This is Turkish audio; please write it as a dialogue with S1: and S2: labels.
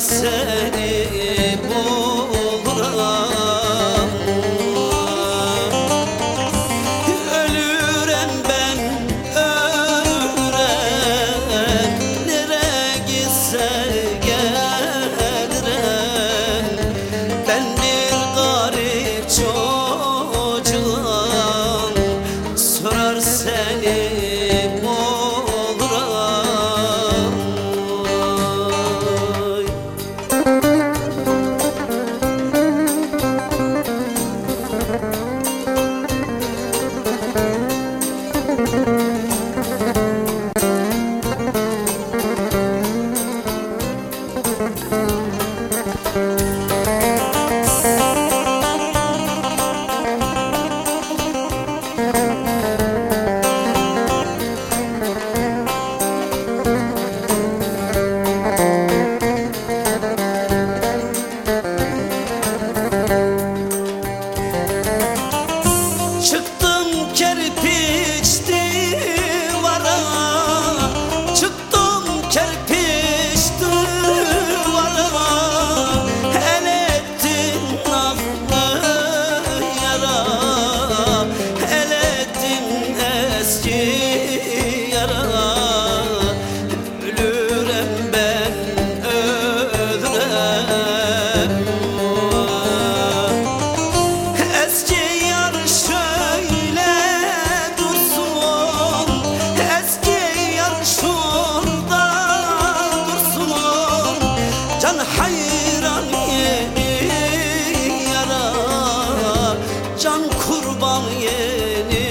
S1: seni buluram kurban yeni.